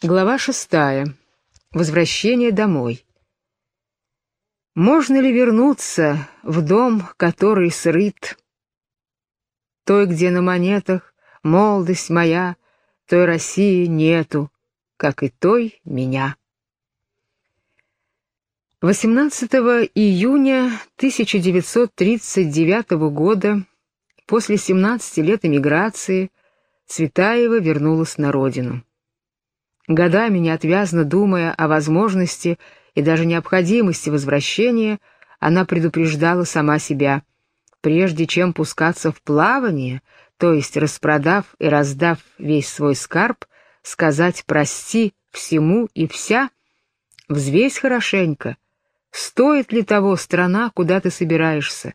Глава шестая. Возвращение домой. Можно ли вернуться в дом, который срыт? Той, где на монетах молодость моя, той России нету, как и той меня. 18 июня 1939 года, после 17 лет эмиграции, Цветаева вернулась на родину. Годами неотвязно думая о возможности и даже необходимости возвращения, она предупреждала сама себя, прежде чем пускаться в плавание, то есть распродав и раздав весь свой скарб, сказать «прости» всему и вся, взвесь хорошенько, стоит ли того страна, куда ты собираешься,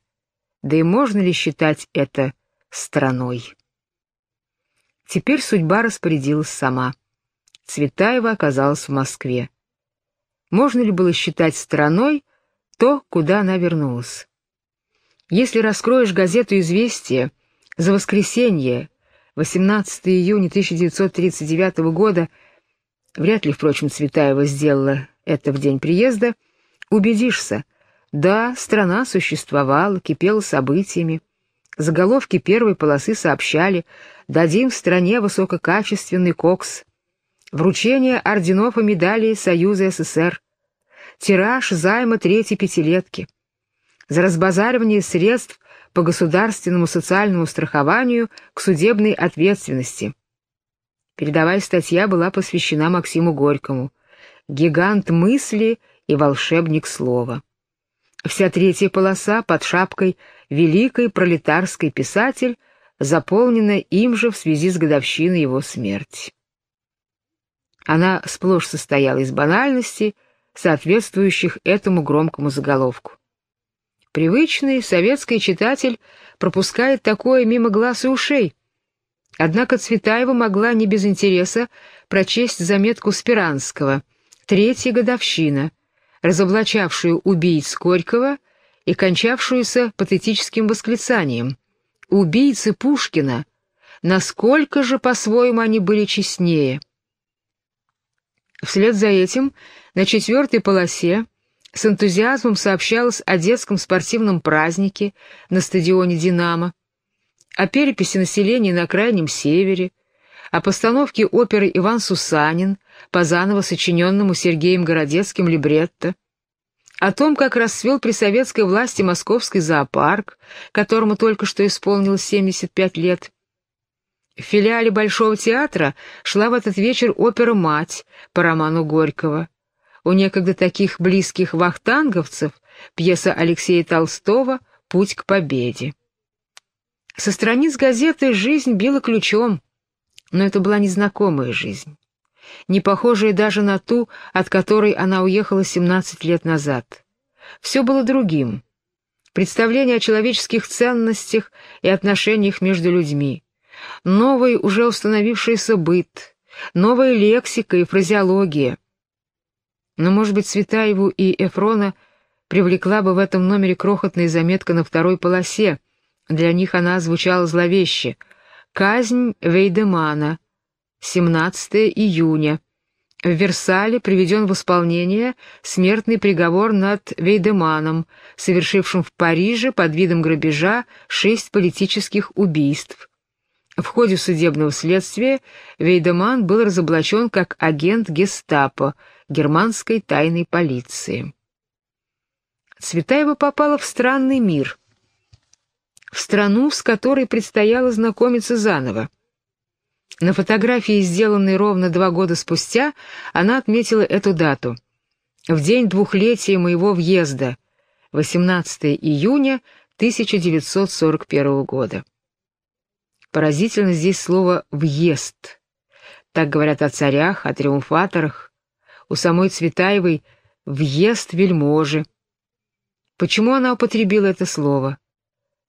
да и можно ли считать это страной. Теперь судьба распорядилась сама. Цветаева оказалась в Москве. Можно ли было считать страной то, куда она вернулась? Если раскроешь газету «Известия» за воскресенье, 18 июня 1939 года, вряд ли, впрочем, Цветаева сделала это в день приезда, убедишься, да, страна существовала, кипела событиями. Заголовки первой полосы сообщали «Дадим стране высококачественный кокс», вручение орденов и медалей Союза СССР, тираж займа третьей пятилетки, за разбазаривание средств по государственному социальному страхованию к судебной ответственности. Передовая статья была посвящена Максиму Горькому, гигант мысли и волшебник слова. Вся третья полоса под шапкой «Великий пролетарский писатель» заполнена им же в связи с годовщиной его смерти. Она сплошь состояла из банальностей, соответствующих этому громкому заголовку. Привычный советский читатель пропускает такое мимо глаз и ушей. Однако Цветаева могла не без интереса прочесть заметку Спиранского «Третья годовщина», разоблачавшую убийц Горького и кончавшуюся патетическим восклицанием «Убийцы Пушкина! Насколько же, по-своему, они были честнее!» Вслед за этим на четвертой полосе с энтузиазмом сообщалось о детском спортивном празднике на стадионе «Динамо», о переписи населения на Крайнем Севере, о постановке оперы «Иван Сусанин» по заново сочиненному Сергеем Городецким либретто, о том, как расцвел при советской власти московский зоопарк, которому только что исполнилось 75 лет, в филиале Большого театра шла в этот вечер опера «Мать» по роману Горького. У некогда таких близких вахтанговцев пьеса Алексея Толстого «Путь к победе». Со страниц газеты жизнь била ключом, но это была незнакомая жизнь, не похожая даже на ту, от которой она уехала 17 лет назад. Все было другим. Представление о человеческих ценностях и отношениях между людьми новый уже установившийся быт, новая лексика и фразеология. Но, может быть, Цветаеву и Эфрона привлекла бы в этом номере крохотная заметка на второй полосе. Для них она звучала зловеще. «Казнь Вейдемана. 17 июня. В Версале приведен в исполнение смертный приговор над Вейдеманом, совершившим в Париже под видом грабежа шесть политических убийств. В ходе судебного следствия Вейдеман был разоблачен как агент гестапо, германской тайной полиции. Цветаева попала в странный мир, в страну, с которой предстояло знакомиться заново. На фотографии, сделанной ровно два года спустя, она отметила эту дату. В день двухлетия моего въезда, 18 июня 1941 года. Поразительно здесь слово «въезд». Так говорят о царях, о триумфаторах. У самой Цветаевой «въезд вельможи». Почему она употребила это слово?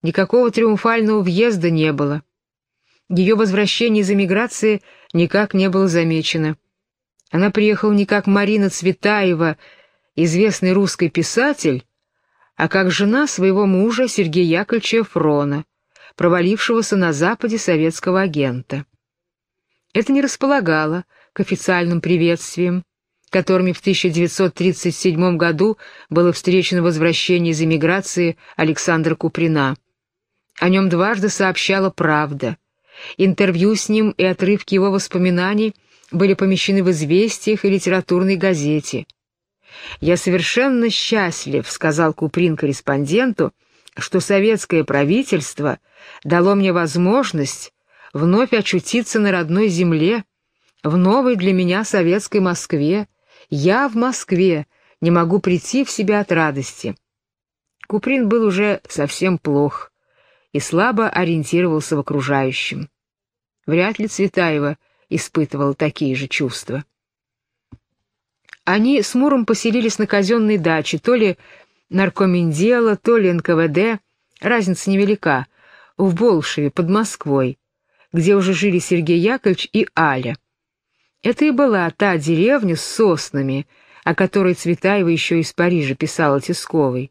Никакого триумфального въезда не было. Ее возвращение из эмиграции никак не было замечено. Она приехала не как Марина Цветаева, известный русский писатель, а как жена своего мужа Сергея Яковлевича Фрона — провалившегося на Западе советского агента. Это не располагало к официальным приветствиям, которыми в 1937 году было встречено возвращение из эмиграции Александра Куприна. О нем дважды сообщала «Правда». Интервью с ним и отрывки его воспоминаний были помещены в «Известиях» и литературной газете. «Я совершенно счастлив», — сказал Куприн корреспонденту, «что советское правительство дало мне возможность вновь очутиться на родной земле, в новой для меня советской Москве, я в Москве, не могу прийти в себя от радости. Куприн был уже совсем плох и слабо ориентировался в окружающем. Вряд ли Цветаева испытывал такие же чувства. Они с Муром поселились на казенной даче, то ли наркомендела, то ли НКВД, разница невелика, в Болшеве, под Москвой, где уже жили Сергей Яковлевич и Аля. Это и была та деревня с соснами, о которой Цветаева еще из Парижа писала Тисковой.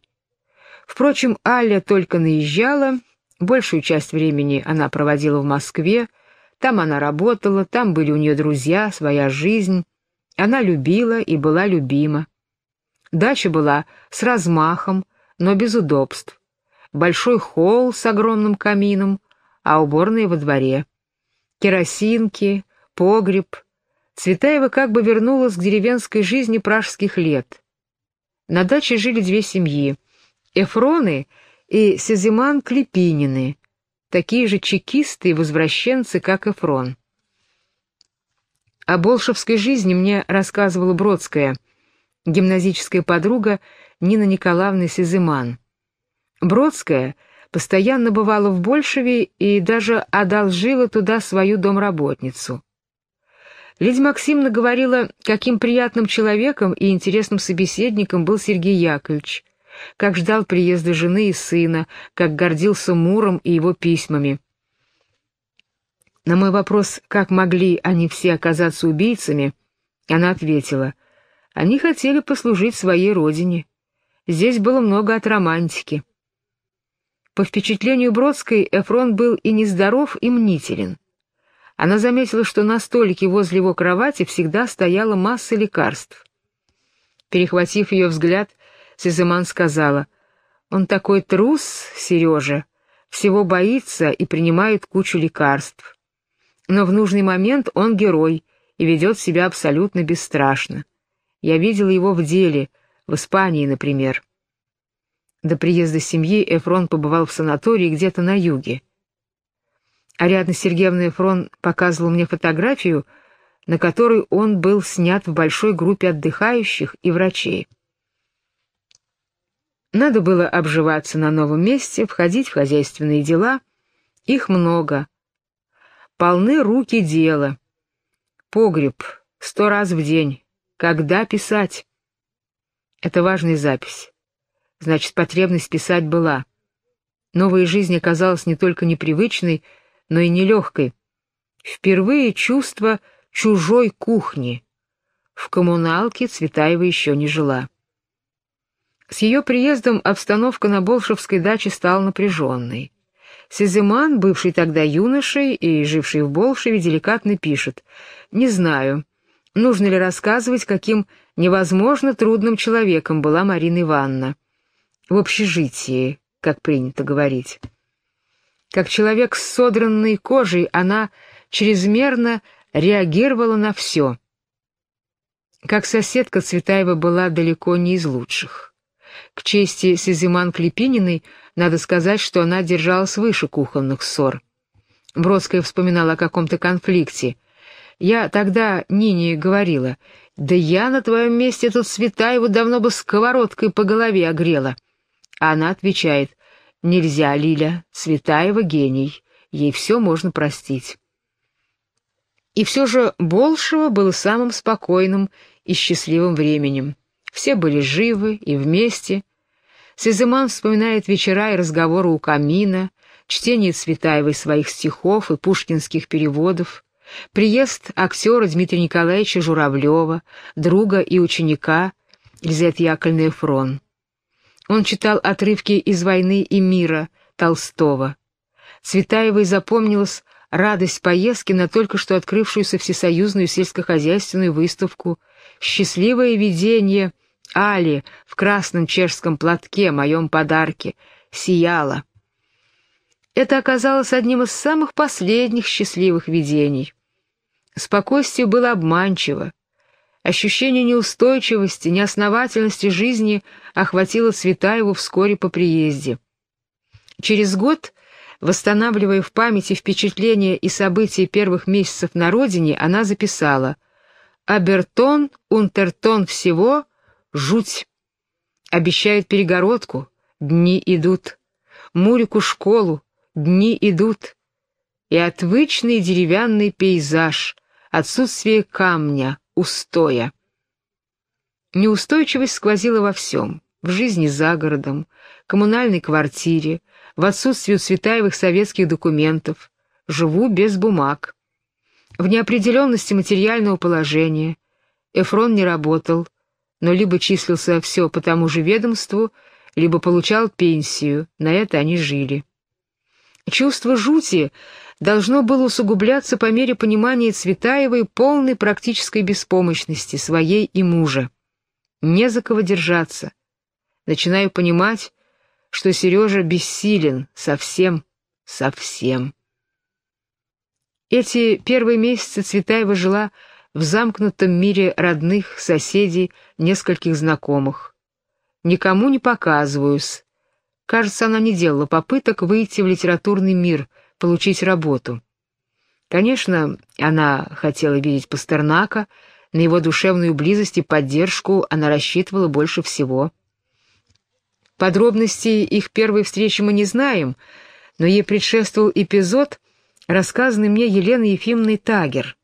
Впрочем, Аля только наезжала, большую часть времени она проводила в Москве, там она работала, там были у нее друзья, своя жизнь. Она любила и была любима. Дача была с размахом, но без удобств. Большой холл с огромным камином, а уборная во дворе. Керосинки, погреб, Цветаева как бы вернулась к деревенской жизни пражских лет. На даче жили две семьи — Эфроны и Сезиман Клепинины, такие же чекисты и возвращенцы, как Эфрон. О болшевской жизни мне рассказывала Бродская, гимназическая подруга Нина Николаевна Сезиман. Бродская постоянно бывала в Большеве и даже одолжила туда свою домработницу. Лидия Максимовна говорила, каким приятным человеком и интересным собеседником был Сергей Яковлевич, как ждал приезда жены и сына, как гордился Муром и его письмами. На мой вопрос, как могли они все оказаться убийцами, она ответила, они хотели послужить своей родине. Здесь было много от романтики. По впечатлению Бродской, Эфрон был и нездоров, и мнителен. Она заметила, что на столике возле его кровати всегда стояла масса лекарств. Перехватив ее взгляд, Сеземан сказала, «Он такой трус, Сережа, всего боится и принимает кучу лекарств. Но в нужный момент он герой и ведет себя абсолютно бесстрашно. Я видела его в деле, в Испании, например». До приезда семьи Эфрон побывал в санатории где-то на юге. Ариадна Сергеевна Эфрон показывала мне фотографию, на которой он был снят в большой группе отдыхающих и врачей. Надо было обживаться на новом месте, входить в хозяйственные дела. Их много. Полны руки дела. Погреб сто раз в день. Когда писать? Это важная запись. Значит, потребность писать была. Новая жизнь оказалась не только непривычной, но и нелегкой. Впервые чувство чужой кухни. В коммуналке Цветаева еще не жила. С ее приездом обстановка на Болшевской даче стала напряженной. Сеземан, бывший тогда юношей и живший в Болшеве, деликатно пишет «Не знаю, нужно ли рассказывать, каким невозможно трудным человеком была Марина Ивановна. В общежитии, как принято говорить». Как человек с содранной кожей, она чрезмерно реагировала на все. Как соседка Цветаева была далеко не из лучших. К чести Сезиман Клепининой надо сказать, что она держалась выше кухонных ссор. Бродская вспоминала о каком-то конфликте. Я тогда Нине говорила, «Да я на твоем месте тут Цветаеву давно бы сковородкой по голове огрела». А она отвечает, Нельзя, Лиля, Светаева гений, ей все можно простить. И все же Болшево было самым спокойным и счастливым временем. Все были живы и вместе. Сеземан вспоминает вечера и разговоры у камина, чтение Цветаевой своих стихов и пушкинских переводов, приезд актера Дмитрия Николаевича Журавлева, друга и ученика Лизет Яковлевны Фрон. Он читал отрывки из «Войны и мира» Толстого. Цветаевой запомнилось радость поездки на только что открывшуюся всесоюзную сельскохозяйственную выставку, счастливое видение Али в красном чешском платке, моем подарке, сияло. Это оказалось одним из самых последних счастливых видений. Спокойствие было обманчиво. Ощущение неустойчивости, неосновательности жизни охватило Цветаеву вскоре по приезде. Через год, восстанавливая в памяти впечатления и события первых месяцев на родине, она записала «Абертон, унтертон всего, жуть. Обещают перегородку, дни идут. Мурику школу, дни идут. И отвычный деревянный пейзаж, отсутствие камня, устоя. Неустойчивость сквозила во всем. В жизни за городом, коммунальной квартире, в отсутствии у Цветаевых советских документов. Живу без бумаг. В неопределенности материального положения. Эфрон не работал, но либо числился все по тому же ведомству, либо получал пенсию, на это они жили. Чувство жути должно было усугубляться по мере понимания Цветаевой полной практической беспомощности своей и мужа. Не за кого держаться. Начинаю понимать, что Сережа бессилен совсем, совсем. Эти первые месяцы Цветаева жила в замкнутом мире родных, соседей, нескольких знакомых. Никому не показываюсь. Кажется, она не делала попыток выйти в литературный мир, получить работу. Конечно, она хотела видеть Пастернака, на его душевную близость и поддержку она рассчитывала больше всего. Подробностей их первой встречи мы не знаем, но ей предшествовал эпизод, рассказанный мне Еленой Ефимовной Тагер —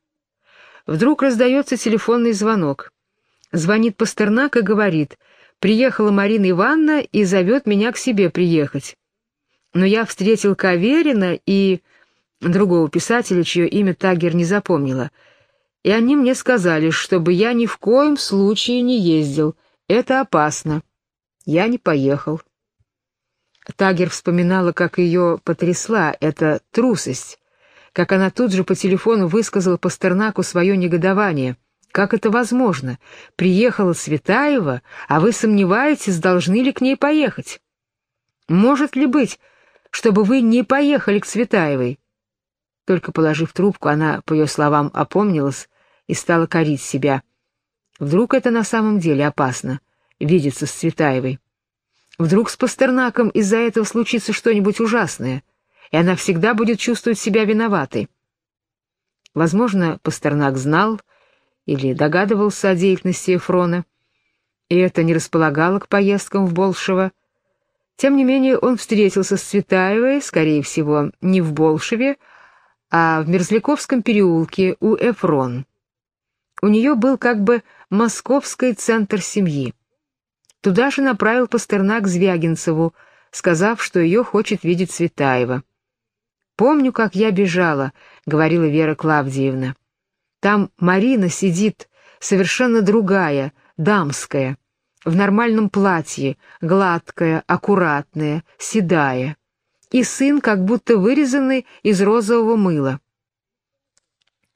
Вдруг раздается телефонный звонок. Звонит Пастернак и говорит, «Приехала Марина Ивановна и зовет меня к себе приехать». Но я встретил Каверина и другого писателя, чье имя Тагер не запомнила, и они мне сказали, чтобы я ни в коем случае не ездил, это опасно. Я не поехал. Тагер вспоминала, как ее потрясла эта трусость, как она тут же по телефону высказала Пастернаку свое негодование. «Как это возможно? Приехала Светаева, а вы сомневаетесь, должны ли к ней поехать? Может ли быть, чтобы вы не поехали к Светаевой?» Только положив трубку, она, по ее словам, опомнилась и стала корить себя. Вдруг это на самом деле опасно — видеться с Цветаевой. Вдруг с Пастернаком из-за этого случится что-нибудь ужасное — и она всегда будет чувствовать себя виноватой. Возможно, Пастернак знал или догадывался о деятельности Эфрона, и это не располагало к поездкам в Болшево. Тем не менее, он встретился с Цветаевой, скорее всего, не в Болшеве, а в Мерзляковском переулке у Эфрон. У нее был как бы московский центр семьи. Туда же направил Пастернак Звягинцеву, сказав, что ее хочет видеть Цветаева. «Помню, как я бежала», — говорила Вера Клавдиевна. «Там Марина сидит, совершенно другая, дамская, в нормальном платье, гладкая, аккуратная, седая, и сын как будто вырезанный из розового мыла».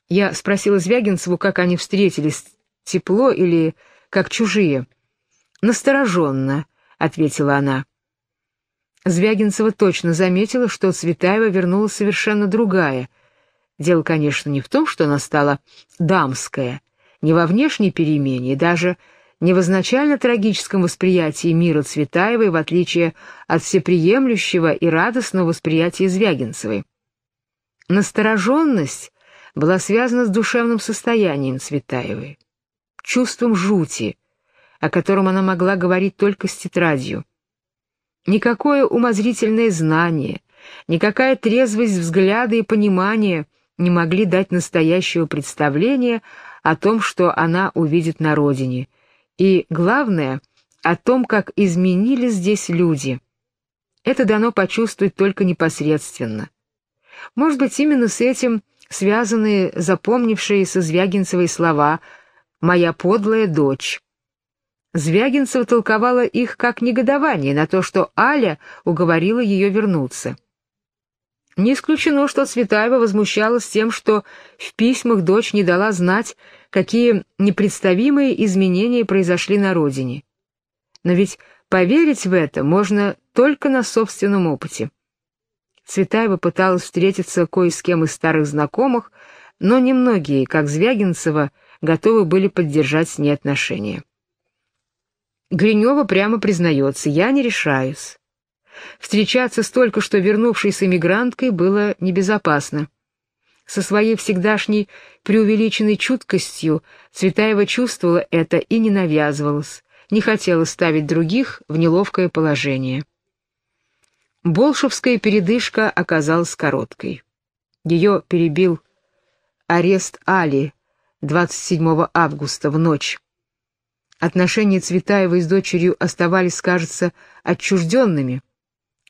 Я спросила Звягинцеву, как они встретились, тепло или как чужие. «Настороженно», — ответила она. Звягинцева точно заметила, что Цветаева вернулась совершенно другая. Дело, конечно, не в том, что она стала дамская, не во внешней перемене даже не в изначально трагическом восприятии мира Цветаевой, в отличие от всеприемлющего и радостного восприятия Звягинцевой. Настороженность была связана с душевным состоянием Цветаевой, чувством жути, о котором она могла говорить только с тетрадью. Никакое умозрительное знание, никакая трезвость взгляда и понимания не могли дать настоящего представления о том, что она увидит на родине, и, главное, о том, как изменились здесь люди. Это дано почувствовать только непосредственно. Может быть, именно с этим связаны запомнившиеся Звягинцевой слова «моя подлая дочь». Звягинцева толковала их как негодование на то, что Аля уговорила ее вернуться. Не исключено, что Цветаева возмущалась тем, что в письмах дочь не дала знать, какие непредставимые изменения произошли на родине. Но ведь поверить в это можно только на собственном опыте. Цветаева пыталась встретиться кое с кем из старых знакомых, но немногие, как Звягинцева, готовы были поддержать с ней отношения. Гринева прямо признается, я не решаюсь. Встречаться с только что вернувшейся мигранткой было небезопасно. Со своей всегдашней преувеличенной чуткостью Цветаева чувствовала это и не навязывалась, не хотела ставить других в неловкое положение. Болшевская передышка оказалась короткой. Ее перебил арест Али 27 августа в ночь. Отношения Цветаевой с дочерью оставались, кажется, отчужденными.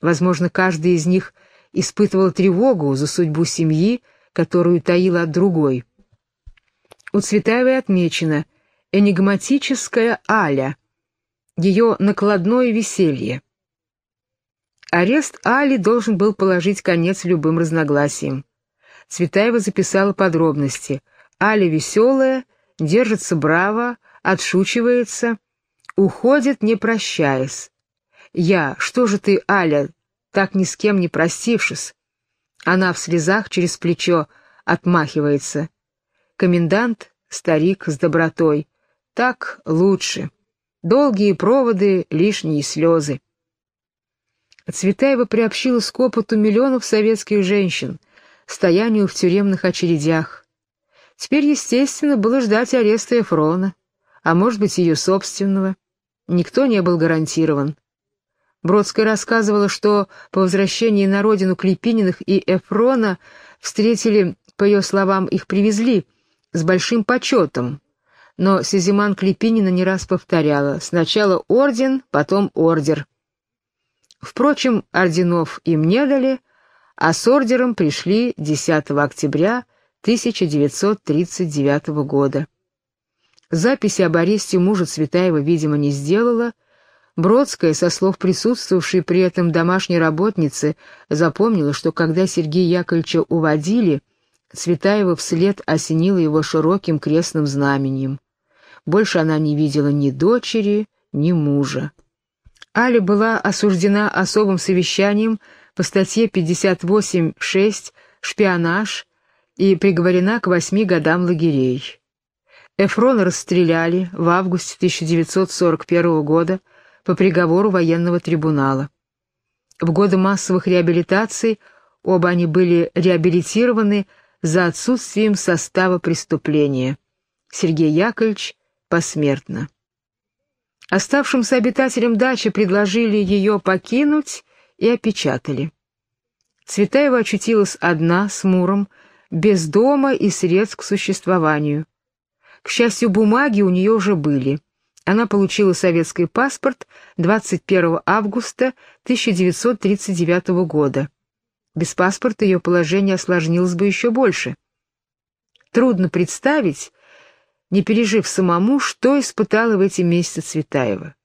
Возможно, каждый из них испытывал тревогу за судьбу семьи, которую таила от другой. У Цветаевой отмечено «энигматическая Аля», ее накладное веселье. Арест Али должен был положить конец любым разногласиям. Цветаева записала подробности. Аля веселая, держится браво, отшучивается, уходит, не прощаясь. Я, что же ты, Аля, так ни с кем не простившись? Она в слезах через плечо отмахивается. Комендант, старик с добротой. Так лучше. Долгие проводы, лишние слезы. Цветаева приобщилась к опыту миллионов советских женщин, стоянию в тюремных очередях. Теперь, естественно, было ждать ареста Эфрона, а может быть, ее собственного. Никто не был гарантирован. Бродская рассказывала, что по возвращении на родину Клепининых и Эфрона встретили, по ее словам, их привезли с большим почетом. Но Сизиман Клепинина не раз повторяла «сначала орден, потом ордер». Впрочем, орденов им не дали, а с ордером пришли 10 октября 1939 года. Записи об аресте мужа Цветаева, видимо, не сделала. Бродская, со слов присутствовавшей при этом домашней работницы, запомнила, что когда Сергея Яковлевича уводили, Цветаева вслед осенила его широким крестным знаменем. Больше она не видела ни дочери, ни мужа. Аля была осуждена особым совещанием по статье 58.6 «Шпионаж» и приговорена к восьми годам лагерей. Эфрона расстреляли в августе 1941 года по приговору военного трибунала. В годы массовых реабилитаций оба они были реабилитированы за отсутствием состава преступления. Сергей Яковлевич посмертно. Оставшимся обитателям дачи предложили ее покинуть и опечатали. Цветаева очутилась одна с Муром, без дома и средств к существованию. К счастью, бумаги у нее уже были. Она получила советский паспорт 21 августа 1939 года. Без паспорта ее положение осложнилось бы еще больше. Трудно представить, не пережив самому, что испытала в эти месяцы Цветаева.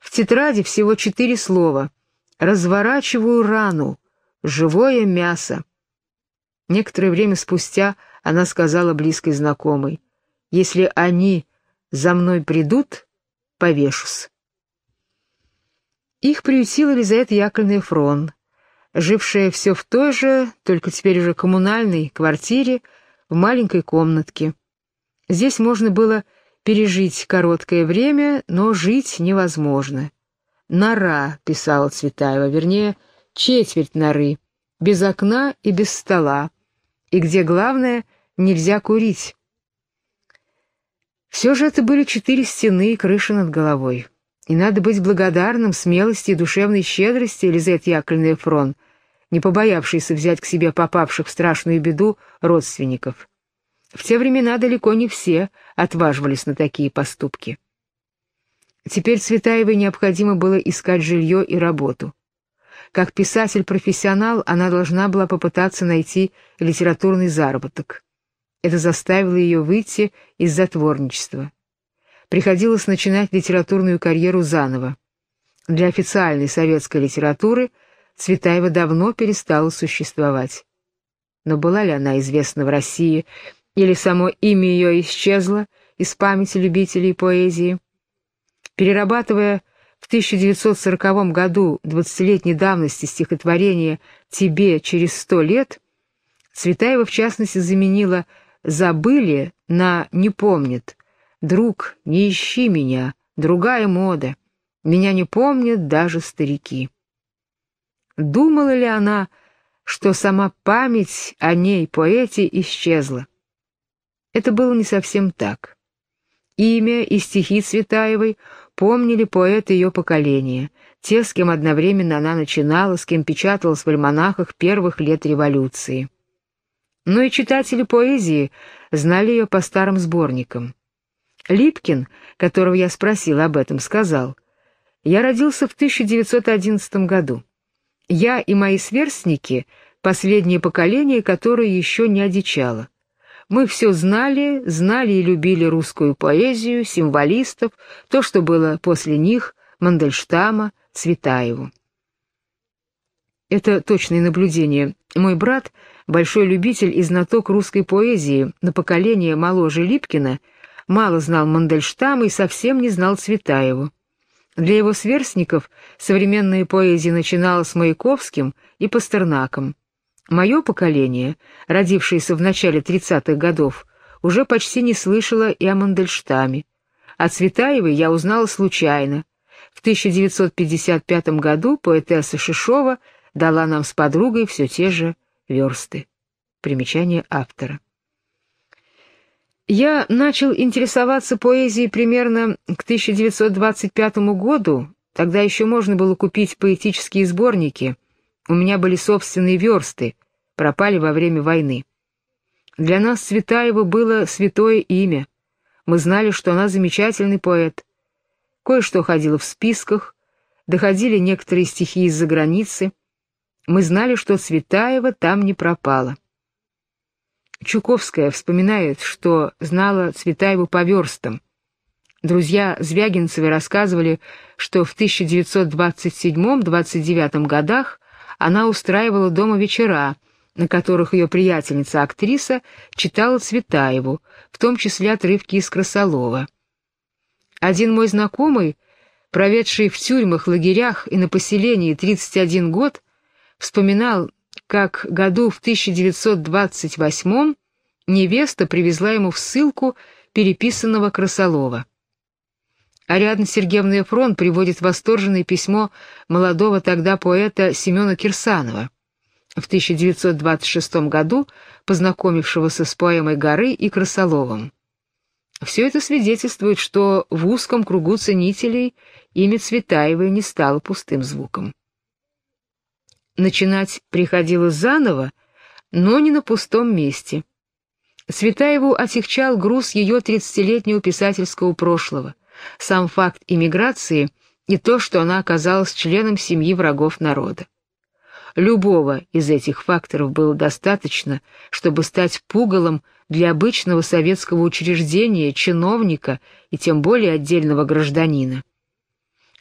В тетради всего четыре слова «разворачиваю рану», «живое мясо». Некоторое время спустя она сказала близкой знакомой, «Если они за мной придут, повешусь». Их приютила Лизавета Яковлевна Фрон, жившая все в той же, только теперь уже коммунальной, квартире в маленькой комнатке. Здесь можно было пережить короткое время, но жить невозможно. «Нора», — писала Цветаева, вернее, четверть норы, без окна и без стола, и где, главное, нельзя курить. Все же это были четыре стены и крыша над головой. И надо быть благодарным смелости и душевной щедрости Елизаветы Яковлевны Фрон, не побоявшейся взять к себе попавших в страшную беду родственников. В те времена далеко не все отваживались на такие поступки. Теперь Цветаевой необходимо было искать жилье и работу. Как писатель-профессионал она должна была попытаться найти литературный заработок. Это заставило ее выйти из затворничества. Приходилось начинать литературную карьеру заново. Для официальной советской литературы Цветаева давно перестала существовать. Но была ли она известна в России, или само имя ее исчезло из памяти любителей поэзии? Перерабатывая в 1940 году двадцатилетней давности стихотворение «Тебе через сто лет», Цветаева, в частности, заменила «забыли» на «не помнит». «Друг, не ищи меня, другая мода. Меня не помнят даже старики». Думала ли она, что сама память о ней, поэте, исчезла? Это было не совсем так. Имя и стихи Цветаевой помнили поэты ее поколения, те, с кем одновременно она начинала, с кем печаталась в альманахах первых лет революции. Но и читатели поэзии знали ее по старым сборникам. Липкин, которого я спросил об этом, сказал, «Я родился в 1911 году. Я и мои сверстники — последнее поколение, которое еще не одичало. Мы все знали, знали и любили русскую поэзию, символистов, то, что было после них, Мандельштама, Цветаеву. Это точное наблюдение. Мой брат, большой любитель и знаток русской поэзии, на поколение моложе Липкина, мало знал Мандельштама и совсем не знал Цветаеву. Для его сверстников современная поэзия начинала с Маяковским и Пастернаком. Мое поколение, родившееся в начале 30-х годов, уже почти не слышало и о Мандельштаме. О Цветаевой я узнала случайно. В 1955 году поэтесса Шишова дала нам с подругой все те же версты. Примечание автора. Я начал интересоваться поэзией примерно к 1925 году, тогда еще можно было купить поэтические сборники, у меня были собственные версты, пропали во время войны. Для нас Цветаева было святое имя. Мы знали, что она замечательный поэт. Кое-что ходило в списках, доходили некоторые стихи из-за границы. Мы знали, что Цветаева там не пропала. Чуковская вспоминает, что знала Цветаеву по верстам. Друзья Звягинцевы рассказывали, что в 1927-29 годах она устраивала дома вечера, на которых ее приятельница-актриса читала Цветаеву, в том числе отрывки из Красолова. Один мой знакомый, проведший в тюрьмах, лагерях и на поселении 31 год, вспоминал, как году в 1928 невеста привезла ему в ссылку переписанного Красолова. Ариадна Сергеевна Ефрон приводит восторженное письмо молодого тогда поэта Семена Кирсанова, в 1926 году познакомившегося с поэмой «Горы» и Красоловым. Все это свидетельствует, что в узком кругу ценителей имя Цветаевой не стало пустым звуком. Начинать приходилось заново, но не на пустом месте. Цветаеву отягчал груз ее тридцатилетнего писательского прошлого — сам факт иммиграции и то, что она оказалась членом семьи врагов народа. Любого из этих факторов было достаточно, чтобы стать пугалом для обычного советского учреждения, чиновника и тем более отдельного гражданина.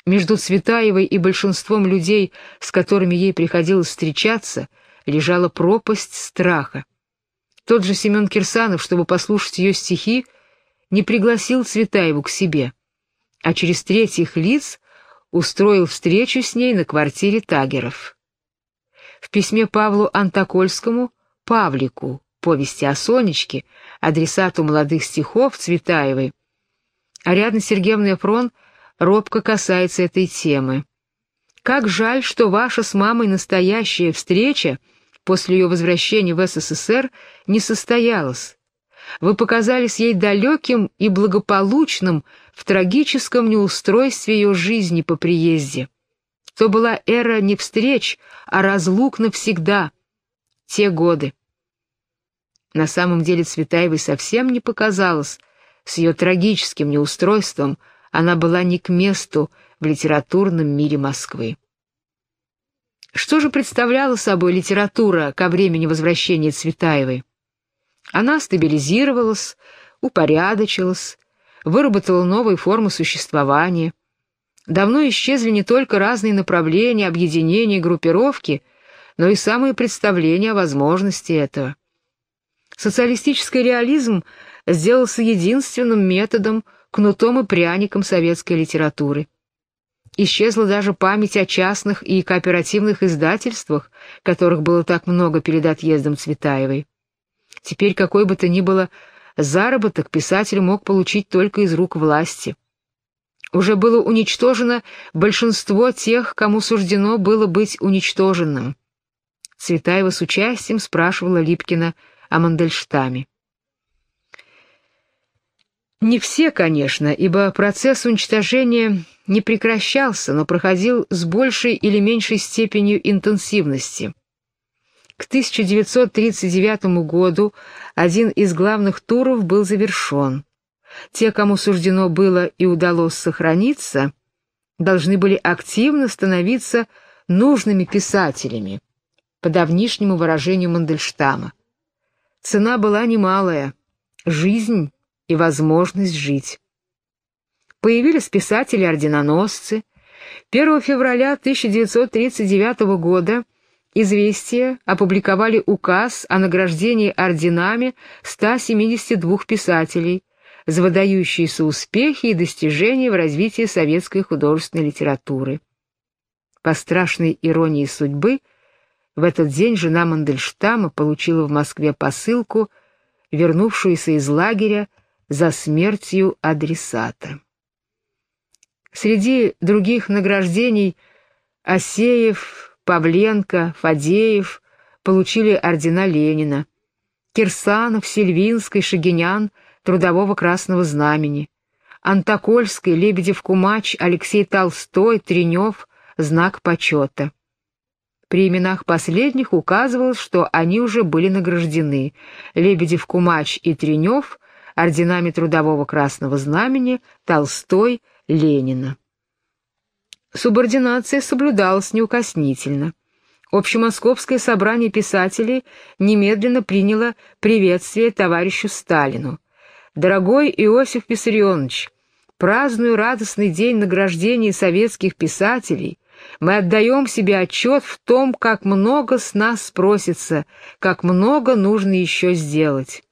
Между Цветаевой и большинством людей, с которыми ей приходилось встречаться, лежала пропасть страха. Тот же Семен Кирсанов, чтобы послушать ее стихи, не пригласил Цветаеву к себе а через третьих лиц устроил встречу с ней на квартире Тагеров. В письме Павлу Антокольскому, Павлику, повести о Сонечке, адресату молодых стихов Цветаевой, Ариадна Сергеевна Фрон робко касается этой темы. «Как жаль, что ваша с мамой настоящая встреча после ее возвращения в СССР не состоялась. Вы показались ей далеким и благополучным в трагическом неустройстве ее жизни по приезде. То была эра не встреч, а разлук навсегда. Те годы. На самом деле Цветаевой совсем не показалось. С ее трагическим неустройством она была не к месту в литературном мире Москвы. Что же представляла собой литература ко времени возвращения Цветаевой? Она стабилизировалась, упорядочилась, выработала новые формы существования. Давно исчезли не только разные направления, объединения, группировки, но и самые представления о возможности этого. Социалистический реализм сделался единственным методом, кнутом и пряником советской литературы. Исчезла даже память о частных и кооперативных издательствах, которых было так много перед отъездом Цветаевой. Теперь какой бы то ни было заработок писатель мог получить только из рук власти. Уже было уничтожено большинство тех, кому суждено было быть уничтоженным. Цветаева с участием спрашивала Липкина о Мандельштаме. Не все, конечно, ибо процесс уничтожения не прекращался, но проходил с большей или меньшей степенью интенсивности. К 1939 году один из главных туров был завершен. Те, кому суждено было и удалось сохраниться, должны были активно становиться нужными писателями, по давнишнему выражению Мандельштама. Цена была немалая — жизнь и возможность жить. Появились писатели-орденоносцы. 1 февраля 1939 года «Известия» опубликовали указ о награждении орденами 172 писателей за выдающиеся успехи и достижения в развитии советской художественной литературы. По страшной иронии судьбы, в этот день жена Мандельштама получила в Москве посылку, вернувшуюся из лагеря за смертью адресата. Среди других награждений Асеев, Павленко, Фадеев получили ордена Ленина, Кирсанов, Сильвинский, Шагинян Трудового Красного Знамени, Антокольский, Лебедев-Кумач, Алексей Толстой, Тренев знак почета. При именах последних указывалось, что они уже были награждены. Лебедев-Кумач и Тренев орденами Трудового Красного Знамени, Толстой, Ленина. Субординация соблюдалась неукоснительно. Общемосковское собрание писателей немедленно приняло приветствие товарищу Сталину. «Дорогой Иосиф Виссарионович, праздную радостный день награждения советских писателей, мы отдаем себе отчет в том, как много с нас спросится, как много нужно еще сделать.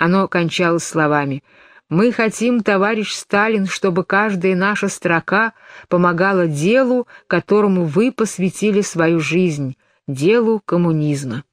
Оно кончалось словами «Мы хотим, товарищ Сталин, чтобы каждая наша строка помогала делу, которому вы посвятили свою жизнь, делу коммунизма».